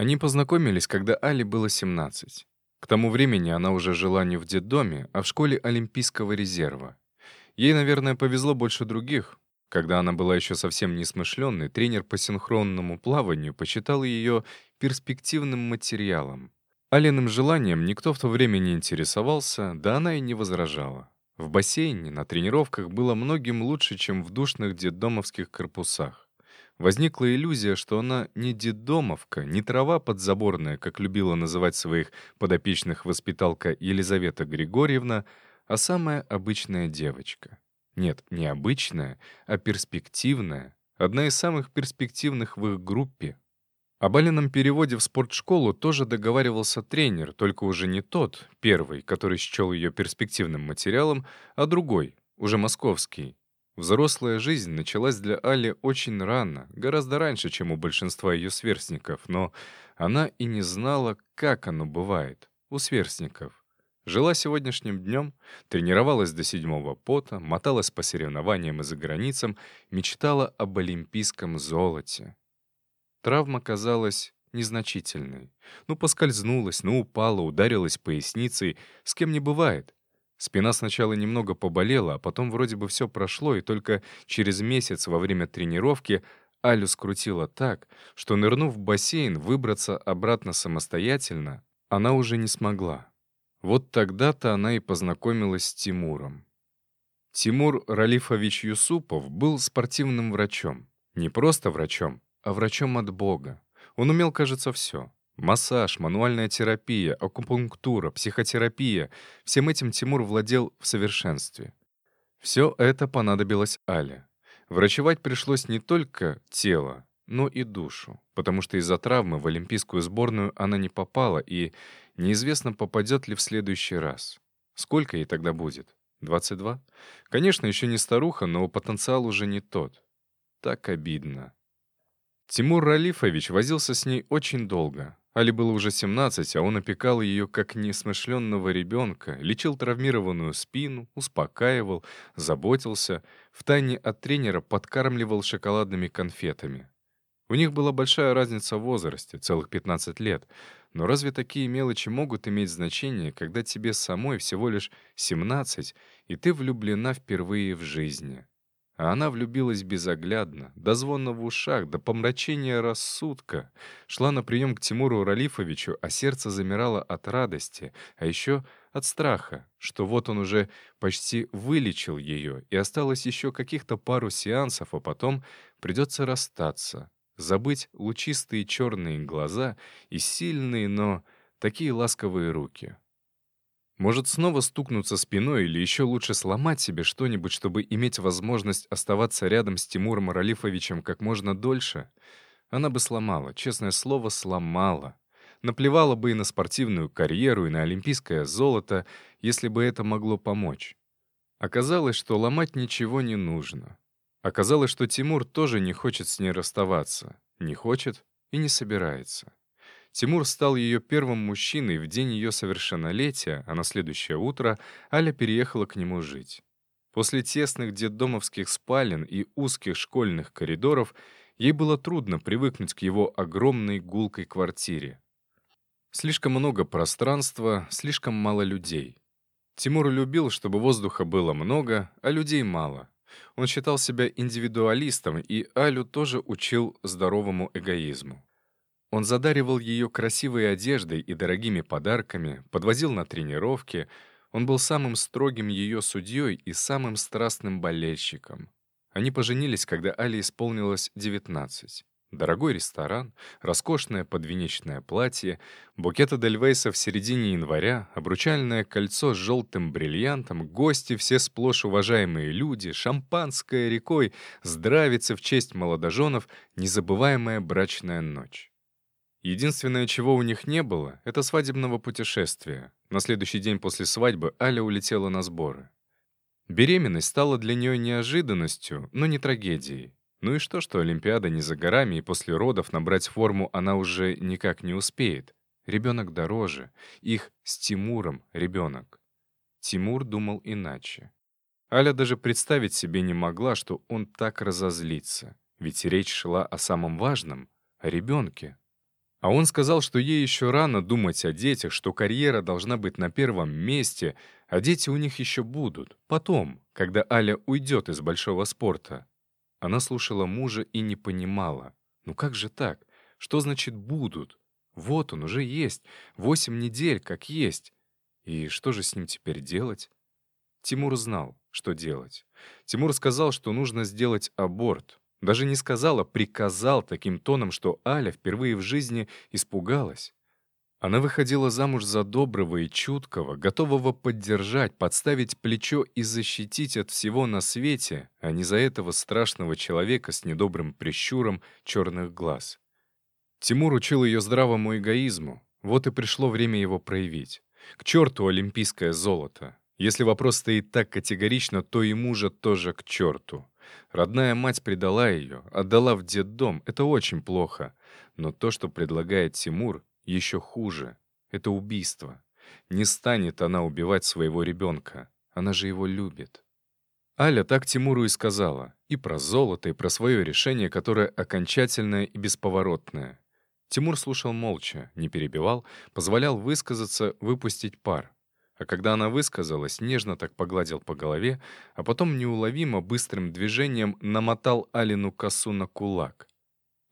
Они познакомились, когда Али было 17. К тому времени она уже жила не в детдоме, а в школе Олимпийского резерва. Ей, наверное, повезло больше других. Когда она была еще совсем несмышленной, тренер по синхронному плаванию посчитал ее перспективным материалом. Алиным желанием никто в то время не интересовался, да она и не возражала. В бассейне на тренировках было многим лучше, чем в душных детдомовских корпусах. Возникла иллюзия, что она не детдомовка, не трава подзаборная, как любила называть своих подопечных воспиталка Елизавета Григорьевна, а самая обычная девочка. Нет, не обычная, а перспективная, одна из самых перспективных в их группе. О Балином переводе в спортшколу тоже договаривался тренер, только уже не тот, первый, который счел ее перспективным материалом, а другой, уже московский, Взрослая жизнь началась для Али очень рано, гораздо раньше, чем у большинства ее сверстников, но она и не знала, как оно бывает у сверстников. Жила сегодняшним днем, тренировалась до седьмого пота, моталась по соревнованиям и за границам, мечтала об олимпийском золоте. Травма казалась незначительной. Ну, поскользнулась, ну, упала, ударилась поясницей. С кем не бывает. Спина сначала немного поболела, а потом вроде бы все прошло, и только через месяц во время тренировки Алю скрутила так, что, нырнув в бассейн, выбраться обратно самостоятельно она уже не смогла. Вот тогда-то она и познакомилась с Тимуром. Тимур Ралифович Юсупов был спортивным врачом. Не просто врачом, а врачом от Бога. Он умел, кажется, все. Массаж, мануальная терапия, акупунктура, психотерапия — всем этим Тимур владел в совершенстве. Все это понадобилось Але. Врачевать пришлось не только тело, но и душу, потому что из-за травмы в олимпийскую сборную она не попала, и неизвестно, попадет ли в следующий раз. Сколько ей тогда будет? 22? Конечно, еще не старуха, но потенциал уже не тот. Так обидно. Тимур Ралифович возился с ней очень долго, Али было уже 17, а он опекал ее как несмышленного ребенка, лечил травмированную спину, успокаивал, заботился, втайне от тренера подкармливал шоколадными конфетами. У них была большая разница в возрасте, целых 15 лет, но разве такие мелочи могут иметь значение, когда тебе самой всего лишь 17, и ты влюблена впервые в жизни? А она влюбилась безоглядно, до звона в ушах, до помрачения рассудка. Шла на прием к Тимуру Ралифовичу, а сердце замирало от радости, а еще от страха, что вот он уже почти вылечил ее, и осталось еще каких-то пару сеансов, а потом придется расстаться, забыть лучистые черные глаза и сильные, но такие ласковые руки. Может, снова стукнуться спиной или еще лучше сломать себе что-нибудь, чтобы иметь возможность оставаться рядом с Тимуром Ралифовичем как можно дольше? Она бы сломала, честное слово, сломала. Наплевала бы и на спортивную карьеру, и на олимпийское золото, если бы это могло помочь. Оказалось, что ломать ничего не нужно. Оказалось, что Тимур тоже не хочет с ней расставаться. Не хочет и не собирается. Тимур стал ее первым мужчиной в день ее совершеннолетия, а на следующее утро Аля переехала к нему жить. После тесных детдомовских спален и узких школьных коридоров ей было трудно привыкнуть к его огромной гулкой квартире. Слишком много пространства, слишком мало людей. Тимур любил, чтобы воздуха было много, а людей мало. Он считал себя индивидуалистом, и Алю тоже учил здоровому эгоизму. Он задаривал ее красивой одеждой и дорогими подарками, подвозил на тренировки. Он был самым строгим ее судьей и самым страстным болельщиком. Они поженились, когда Али исполнилось 19. Дорогой ресторан, роскошное подвенечное платье, букет Эдельвейса в середине января, обручальное кольцо с желтым бриллиантом, гости все сплошь уважаемые люди, шампанское рекой, здравицы в честь молодоженов, незабываемая брачная ночь. Единственное, чего у них не было, это свадебного путешествия. На следующий день после свадьбы Аля улетела на сборы. Беременность стала для нее неожиданностью, но не трагедией. Ну и что, что Олимпиада не за горами, и после родов набрать форму она уже никак не успеет. Ребенок дороже. Их с Тимуром ребенок. Тимур думал иначе. Аля даже представить себе не могла, что он так разозлится. Ведь речь шла о самом важном — о ребенке. А он сказал, что ей еще рано думать о детях, что карьера должна быть на первом месте, а дети у них еще будут, потом, когда Аля уйдет из большого спорта. Она слушала мужа и не понимала. Ну как же так? Что значит «будут»? Вот он уже есть. Восемь недель, как есть. И что же с ним теперь делать? Тимур знал, что делать. Тимур сказал, что нужно сделать аборт. Даже не сказал, а приказал таким тоном, что Аля впервые в жизни испугалась. Она выходила замуж за доброго и чуткого, готового поддержать, подставить плечо и защитить от всего на свете, а не за этого страшного человека с недобрым прищуром черных глаз. Тимур учил ее здравому эгоизму, вот и пришло время его проявить. К черту олимпийское золото. Если вопрос стоит так категорично, то и мужа тоже к черту. Родная мать предала ее, отдала в детдом. Это очень плохо. Но то, что предлагает Тимур, еще хуже. Это убийство. Не станет она убивать своего ребенка. Она же его любит. Аля так Тимуру и сказала. И про золото, и про свое решение, которое окончательное и бесповоротное. Тимур слушал молча, не перебивал, позволял высказаться, выпустить пар. А когда она высказалась, нежно так погладил по голове, а потом неуловимо быстрым движением намотал Алину косу на кулак.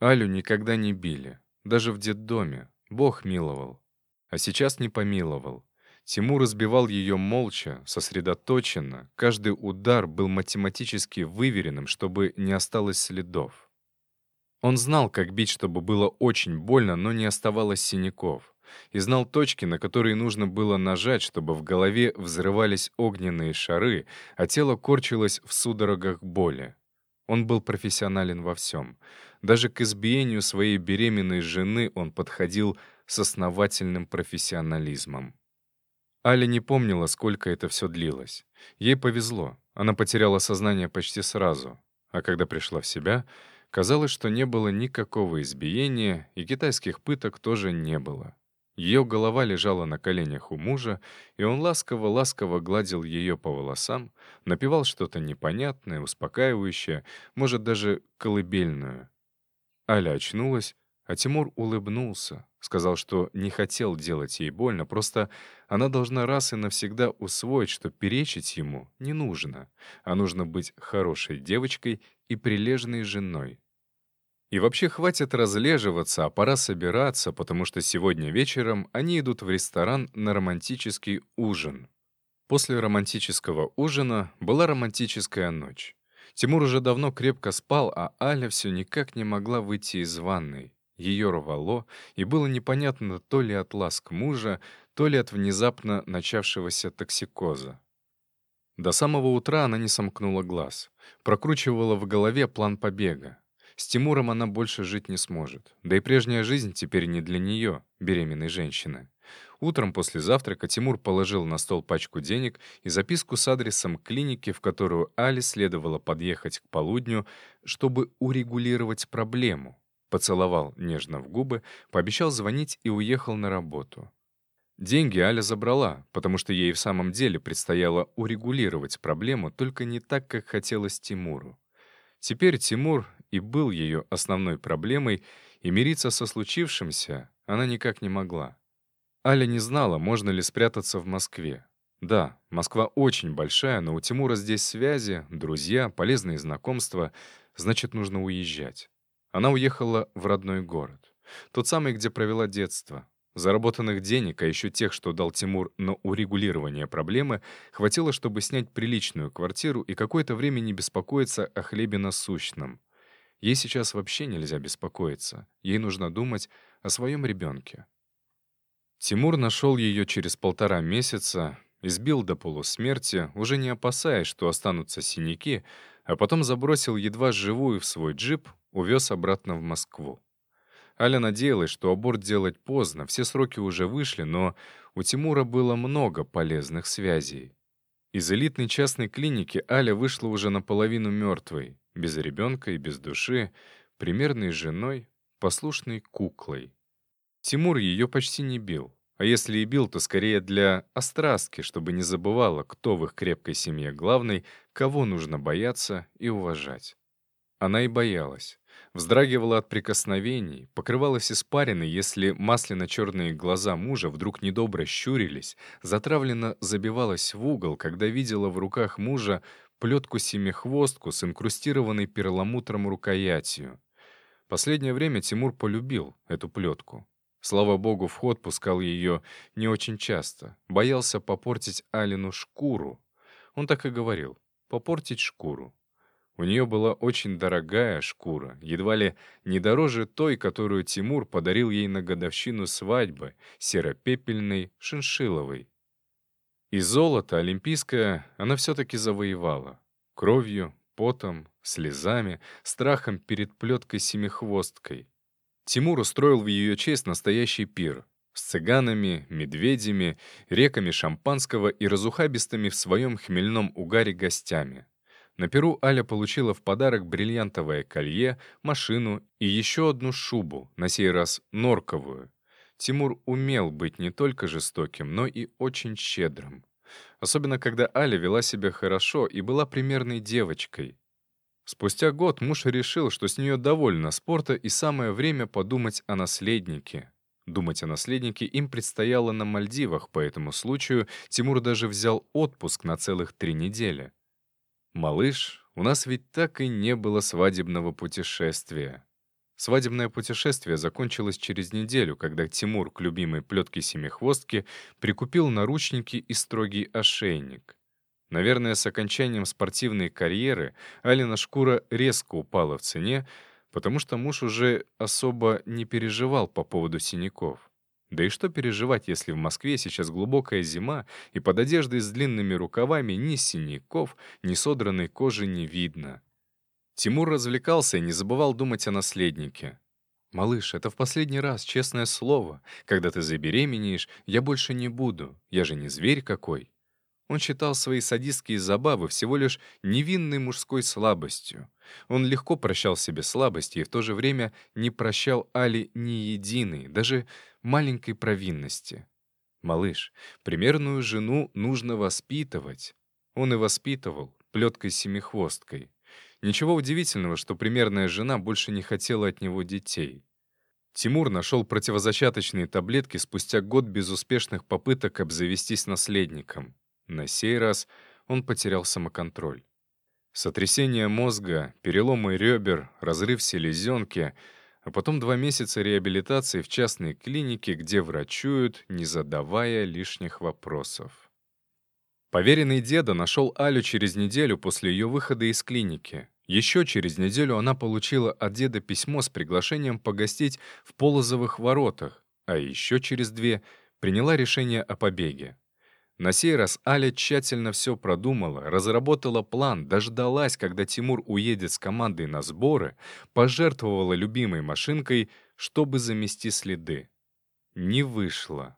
Алю никогда не били, даже в детдоме. Бог миловал. А сейчас не помиловал. Тимур разбивал ее молча, сосредоточенно. Каждый удар был математически выверенным, чтобы не осталось следов. Он знал, как бить, чтобы было очень больно, но не оставалось синяков и знал точки, на которые нужно было нажать, чтобы в голове взрывались огненные шары, а тело корчилось в судорогах боли. Он был профессионален во всем. Даже к избиению своей беременной жены он подходил с основательным профессионализмом. Аля не помнила, сколько это все длилось. Ей повезло. Она потеряла сознание почти сразу. А когда пришла в себя, казалось, что не было никакого избиения, и китайских пыток тоже не было. Ее голова лежала на коленях у мужа, и он ласково-ласково гладил ее по волосам, напевал что-то непонятное, успокаивающее, может, даже колыбельную. Аля очнулась, а Тимур улыбнулся, сказал, что не хотел делать ей больно, просто она должна раз и навсегда усвоить, что перечить ему не нужно, а нужно быть хорошей девочкой и прилежной женой. И вообще хватит разлеживаться, а пора собираться, потому что сегодня вечером они идут в ресторан на романтический ужин. После романтического ужина была романтическая ночь. Тимур уже давно крепко спал, а Аля все никак не могла выйти из ванной. Ее рвало, и было непонятно то ли от ласк мужа, то ли от внезапно начавшегося токсикоза. До самого утра она не сомкнула глаз. Прокручивала в голове план побега. С Тимуром она больше жить не сможет. Да и прежняя жизнь теперь не для нее, беременной женщины. Утром после завтрака Тимур положил на стол пачку денег и записку с адресом клиники, в которую Али следовало подъехать к полудню, чтобы урегулировать проблему. Поцеловал нежно в губы, пообещал звонить и уехал на работу. Деньги Аля забрала, потому что ей в самом деле предстояло урегулировать проблему, только не так, как хотелось Тимуру. Теперь Тимур и был ее основной проблемой, и мириться со случившимся она никак не могла. Аля не знала, можно ли спрятаться в Москве. Да, Москва очень большая, но у Тимура здесь связи, друзья, полезные знакомства, значит, нужно уезжать. Она уехала в родной город. Тот самый, где провела детство. Заработанных денег, а еще тех, что дал Тимур на урегулирование проблемы, хватило, чтобы снять приличную квартиру и какое-то время не беспокоиться о хлебе насущном. Ей сейчас вообще нельзя беспокоиться. Ей нужно думать о своем ребенке. Тимур нашел ее через полтора месяца, избил до полусмерти, уже не опасаясь, что останутся синяки, а потом забросил едва живую в свой джип, увез обратно в Москву. Аля надеялась, что аборт делать поздно, все сроки уже вышли, но у Тимура было много полезных связей. Из элитной частной клиники Аля вышла уже наполовину мертвой без ребенка и без души, примерной женой, послушной куклой. Тимур ее почти не бил, а если и бил, то скорее для острастки, чтобы не забывала, кто в их крепкой семье главный, кого нужно бояться и уважать. Она и боялась. Вздрагивала от прикосновений, покрывалась испариной, если масляно-черные глаза мужа вдруг недобро щурились, затравленно забивалась в угол, когда видела в руках мужа плетку-семихвостку с инкрустированной перламутром рукоятью. Последнее время Тимур полюбил эту плетку. Слава богу, в ход пускал ее не очень часто. Боялся попортить Алину шкуру. Он так и говорил — попортить шкуру. У нее была очень дорогая шкура, едва ли не дороже той, которую Тимур подарил ей на годовщину свадьбы, серопепельной, шиншиловой. И золото олимпийское она все-таки завоевала. Кровью, потом, слезами, страхом перед плеткой-семихвосткой. Тимур устроил в ее честь настоящий пир с цыганами, медведями, реками шампанского и разухабистыми в своем хмельном угаре гостями. На Перу Аля получила в подарок бриллиантовое колье, машину и еще одну шубу, на сей раз норковую. Тимур умел быть не только жестоким, но и очень щедрым. Особенно, когда Аля вела себя хорошо и была примерной девочкой. Спустя год муж решил, что с нее довольно спорта и самое время подумать о наследнике. Думать о наследнике им предстояло на Мальдивах, по этому случаю Тимур даже взял отпуск на целых три недели. «Малыш, у нас ведь так и не было свадебного путешествия». Свадебное путешествие закончилось через неделю, когда Тимур к любимой плетке семихвостки прикупил наручники и строгий ошейник. Наверное, с окончанием спортивной карьеры Алина шкура резко упала в цене, потому что муж уже особо не переживал по поводу синяков. Да и что переживать, если в Москве сейчас глубокая зима, и под одеждой с длинными рукавами ни синяков, ни содранной кожи не видно. Тимур развлекался и не забывал думать о наследнике. «Малыш, это в последний раз, честное слово. Когда ты забеременеешь, я больше не буду. Я же не зверь какой». Он считал свои садистские забавы всего лишь невинной мужской слабостью. Он легко прощал себе слабости и в то же время не прощал Али ни единой, даже маленькой провинности. «Малыш, примерную жену нужно воспитывать». Он и воспитывал, плеткой-семихвосткой. Ничего удивительного, что примерная жена больше не хотела от него детей. Тимур нашел противозачаточные таблетки спустя год безуспешных попыток обзавестись наследником. На сей раз он потерял самоконтроль. Сотрясение мозга, переломы ребер, разрыв селезенки, а потом два месяца реабилитации в частной клинике, где врачуют, не задавая лишних вопросов. Поверенный деда нашел Алю через неделю после ее выхода из клиники. Еще через неделю она получила от деда письмо с приглашением погостить в Полозовых воротах, а еще через две приняла решение о побеге. На сей раз Аля тщательно все продумала, разработала план, дождалась, когда Тимур уедет с командой на сборы, пожертвовала любимой машинкой, чтобы замести следы. Не вышло.